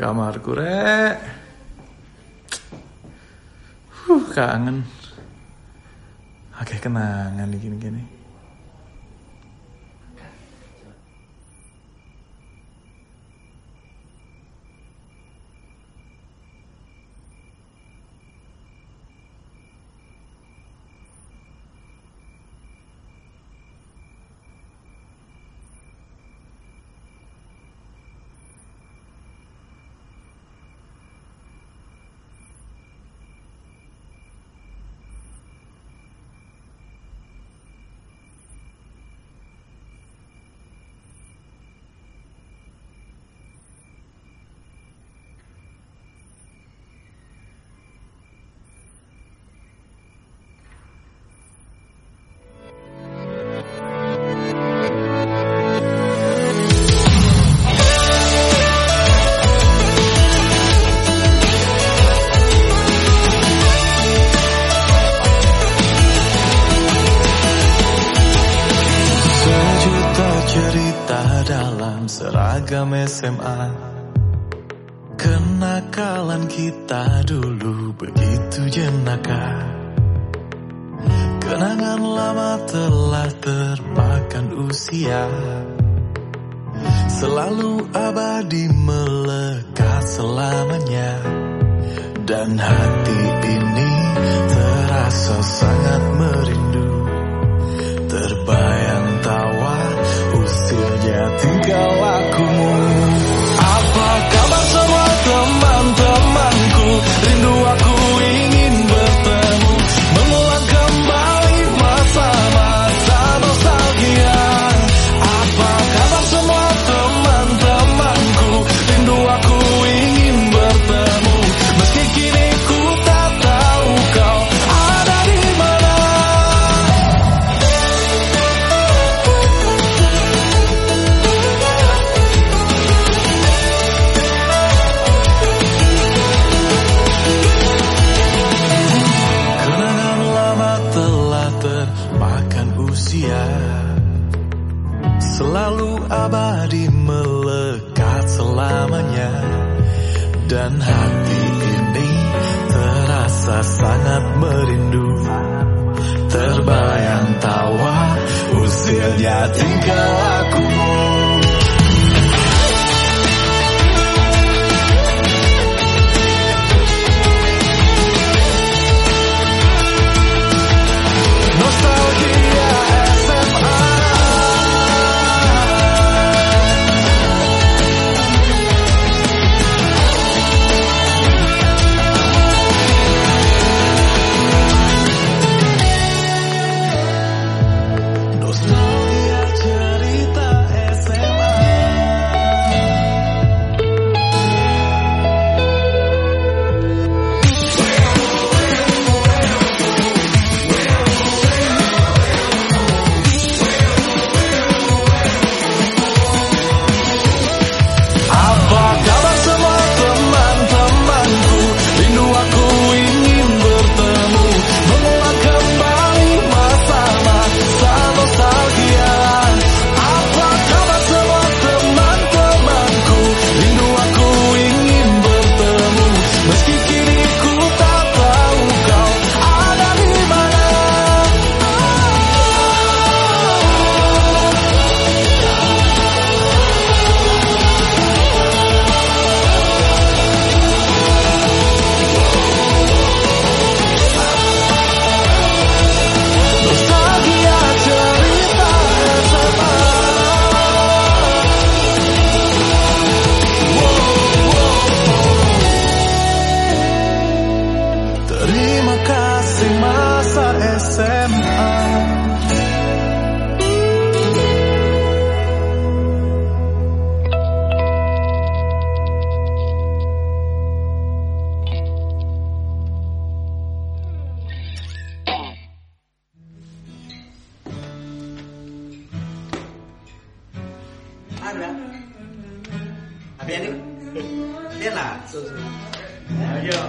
kamarku rek. Huh kangen. Oke kenangan gini-gini seragam SMA Kenakalan kita dulu begitu jenaka. Kenangan lama telah termakan usia. Selalu abadi melekat selamanya. Dan hati ini terasa sangat merindu usilnya tinggal Selalu abadi melekat selamanya. Dan hati ini terasa sangat merindu. Terbayang tawa usilnya tinggal Ada. Tapi ini. Dia lah. Ayo